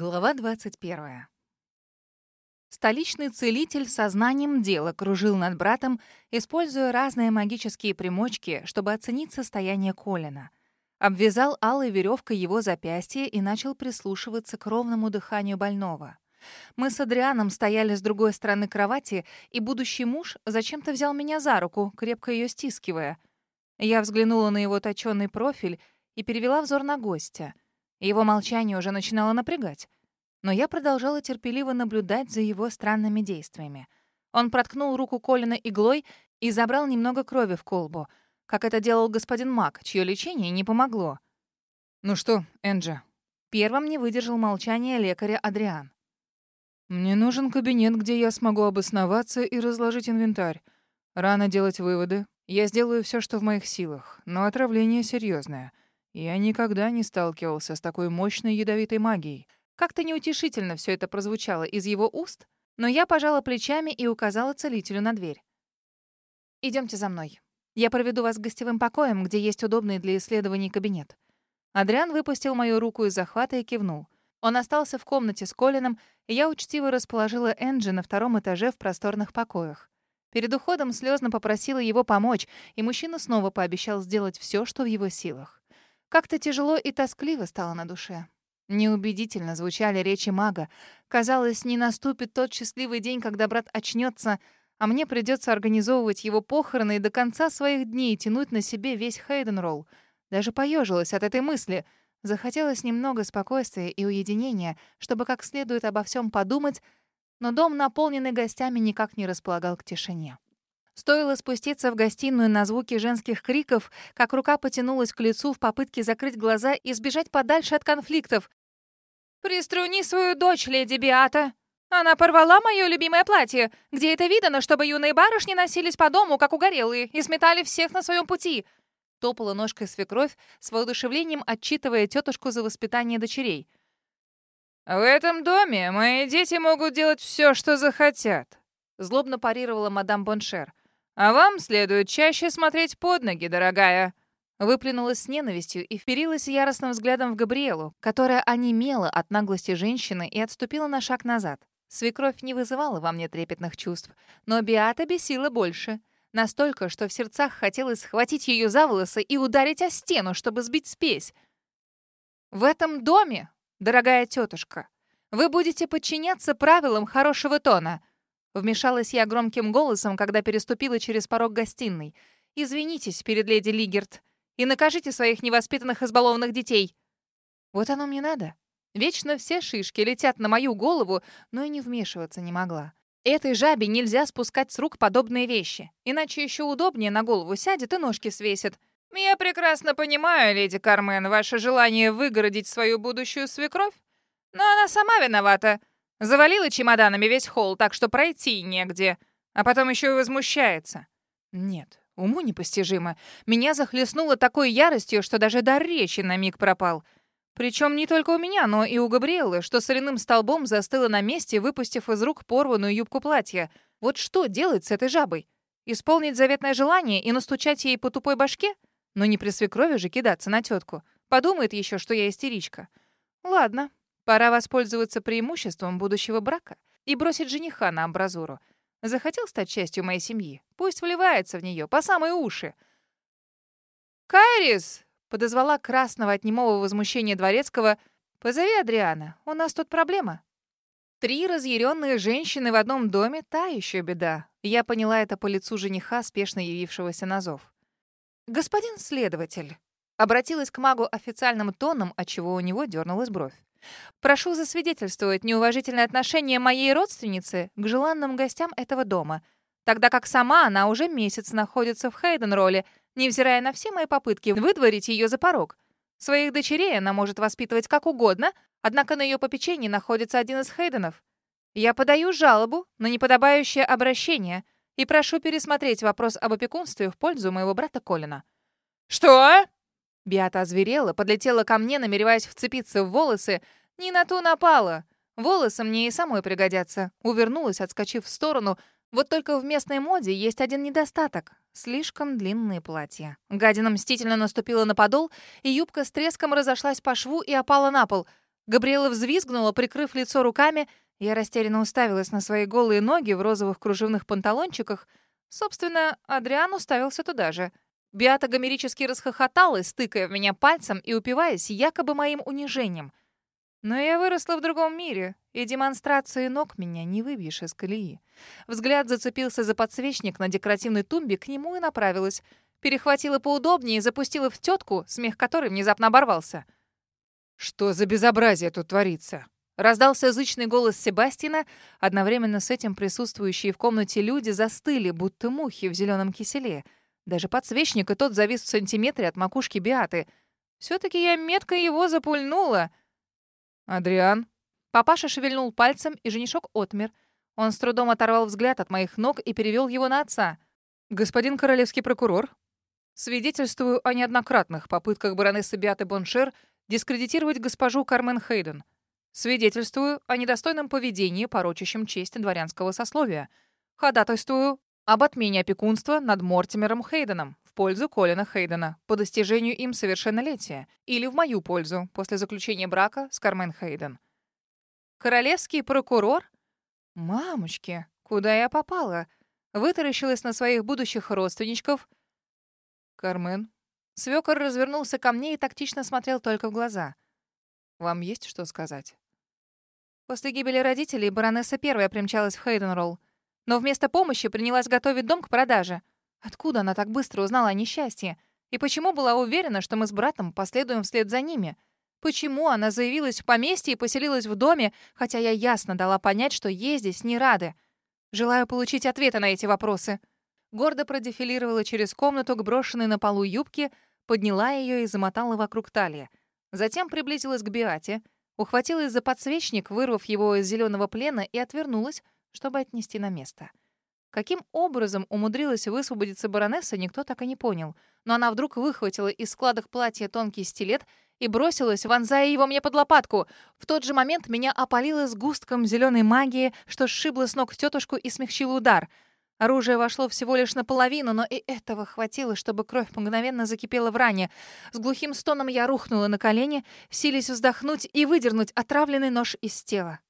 Глава 21. Столичный целитель сознанием дела кружил над братом, используя разные магические примочки, чтобы оценить состояние Колина. Обвязал алой веревкой его запястье и начал прислушиваться к ровному дыханию больного. Мы с Адрианом стояли с другой стороны кровати, и будущий муж зачем-то взял меня за руку, крепко ее стискивая. Я взглянула на его точёный профиль и перевела взор на гостя — его молчание уже начинало напрягать. Но я продолжала терпеливо наблюдать за его странными действиями. Он проткнул руку Колина иглой и забрал немного крови в колбу, как это делал господин Мак, чье лечение не помогло. «Ну что, Энджи?» Первым не выдержал молчания лекаря Адриан. «Мне нужен кабинет, где я смогу обосноваться и разложить инвентарь. Рано делать выводы. Я сделаю все, что в моих силах, но отравление серьезное. Я никогда не сталкивался с такой мощной ядовитой магией. Как-то неутешительно все это прозвучало из его уст, но я пожала плечами и указала целителю на дверь. Идемте за мной. Я проведу вас к гостевым покоям, где есть удобный для исследований кабинет». Адриан выпустил мою руку из захвата и кивнул. Он остался в комнате с Колином, и я учтиво расположила Энджи на втором этаже в просторных покоях. Перед уходом слезно попросила его помочь, и мужчина снова пообещал сделать все, что в его силах. Как-то тяжело и тоскливо стало на душе. Неубедительно звучали речи мага. Казалось, не наступит тот счастливый день, когда брат очнется, а мне придется организовывать его похороны и до конца своих дней тянуть на себе весь Хейденролл. Даже поежилась от этой мысли. Захотелось немного спокойствия и уединения, чтобы как следует обо всем подумать, но дом, наполненный гостями, никак не располагал к тишине. Стоило спуститься в гостиную на звуки женских криков, как рука потянулась к лицу в попытке закрыть глаза и сбежать подальше от конфликтов. «Приструни свою дочь, леди Биата! Она порвала мое любимое платье, где это видано, чтобы юные барышни носились по дому, как угорелые, и сметали всех на своем пути!» Топала ножкой свекровь, с воодушевлением отчитывая тетушку за воспитание дочерей. «В этом доме мои дети могут делать все, что захотят», — злобно парировала мадам Боншер. А вам следует чаще смотреть под ноги, дорогая». Выплюнулась с ненавистью и вперилась яростным взглядом в Габриэлу, которая онемела от наглости женщины и отступила на шаг назад. Свекровь не вызывала во мне трепетных чувств, но Биата бесила больше. Настолько, что в сердцах хотелось схватить ее за волосы и ударить о стену, чтобы сбить спесь. «В этом доме, дорогая тетушка, вы будете подчиняться правилам хорошего тона», Вмешалась я громким голосом, когда переступила через порог гостиной. «Извинитесь перед леди Лигерт и накажите своих невоспитанных избалованных детей». Вот оно мне надо. Вечно все шишки летят на мою голову, но и не вмешиваться не могла. Этой жабе нельзя спускать с рук подобные вещи, иначе еще удобнее на голову сядет и ножки свесит. «Я прекрасно понимаю, леди Кармен, ваше желание выгородить свою будущую свекровь, но она сама виновата. Завалила чемоданами весь холл, так что пройти негде. А потом еще и возмущается. Нет, уму непостижимо. Меня захлестнуло такой яростью, что даже дар речи на миг пропал. Причем не только у меня, но и у Габриэлы, что соляным столбом застыла на месте, выпустив из рук порванную юбку платья. Вот что делать с этой жабой? Исполнить заветное желание и настучать ей по тупой башке? Но не при свекрови же кидаться на тетку. Подумает еще, что я истеричка. Ладно, Пора воспользоваться преимуществом будущего брака и бросить жениха на амбразуру. Захотел стать частью моей семьи? Пусть вливается в нее по самые уши. «Кайрис!» — подозвала красного от немого возмущения дворецкого. «Позови Адриана, у нас тут проблема». Три разъяренные женщины в одном доме — та еще беда. Я поняла это по лицу жениха, спешно явившегося на зов. «Господин следователь», — обратилась к магу официальным тоном, отчего у него дернулась бровь. Прошу засвидетельствовать неуважительное отношение моей родственницы к желанным гостям этого дома, тогда как сама она уже месяц находится в Хейден-ролле, невзирая на все мои попытки выдворить ее за порог. Своих дочерей она может воспитывать как угодно, однако на ее попечении находится один из Хейденов. Я подаю жалобу на неподобающее обращение и прошу пересмотреть вопрос об опекунстве в пользу моего брата Колина. «Что?» Биата озверела, подлетела ко мне, намереваясь вцепиться в волосы. Не на ту напала. Волосы мне и самой пригодятся. Увернулась, отскочив в сторону. Вот только в местной моде есть один недостаток. Слишком длинные платья. Гадина мстительно наступила на подол, и юбка с треском разошлась по шву и опала на пол. Габриэла взвизгнула, прикрыв лицо руками. Я растерянно уставилась на свои голые ноги в розовых кружевных панталончиках. Собственно, Адриан уставился туда же. Биата гомерически расхохоталась, стыкая в меня пальцем и упиваясь якобы моим унижением. Но я выросла в другом мире, и демонстрации ног меня не выбьешь из колеи. Взгляд зацепился за подсвечник на декоративной тумбе, к нему и направилась. Перехватила поудобнее и запустила в тетку, смех которой внезапно оборвался — «Что за безобразие тут творится?» Раздался язычный голос Себастина. Одновременно с этим присутствующие в комнате люди застыли, будто мухи в зеленом киселе. Даже подсвечник и тот завис в сантиметре от макушки Биаты. все таки я метко его запульнула. «Адриан?» Папаша шевельнул пальцем, и женишок отмер. Он с трудом оторвал взгляд от моих ног и перевел его на отца. «Господин королевский прокурор, свидетельствую о неоднократных попытках баронессы Биаты Боншер дискредитировать госпожу Кармен Хейден. Свидетельствую о недостойном поведении, порочащем честь дворянского сословия. Ходатайствую об отмене опекунства над Мортимером Хейденом в пользу Колина Хейдена по достижению им совершеннолетия или в мою пользу после заключения брака с Кармен Хейден. Королевский прокурор? Мамочки, куда я попала? Вытаращилась на своих будущих родственничков. Кармен, Свёкор развернулся ко мне и тактично смотрел только в глаза. «Вам есть что сказать?» После гибели родителей баронесса первая примчалась в Хейденролл, но вместо помощи принялась готовить дом к продаже. Откуда она так быстро узнала о несчастье? И почему была уверена, что мы с братом последуем вслед за ними? Почему она заявилась в поместье и поселилась в доме, хотя я ясно дала понять, что ей здесь не рады? Желаю получить ответы на эти вопросы. Гордо продефилировала через комнату к брошенной на полу юбке, подняла ее и замотала вокруг талии. Затем приблизилась к Биате, ухватилась за подсвечник, вырвав его из зеленого плена, и отвернулась, чтобы отнести на место. Каким образом умудрилась высвободиться баронесса, никто так и не понял. Но она вдруг выхватила из складок платья тонкий стилет и бросилась, вонзая его мне под лопатку. В тот же момент меня опалило сгустком зеленой магии, что сшибло с ног тетушку и смягчило удар — Оружие вошло всего лишь наполовину, но и этого хватило, чтобы кровь мгновенно закипела в ране. С глухим стоном я рухнула на колени, силясь вздохнуть и выдернуть отравленный нож из тела.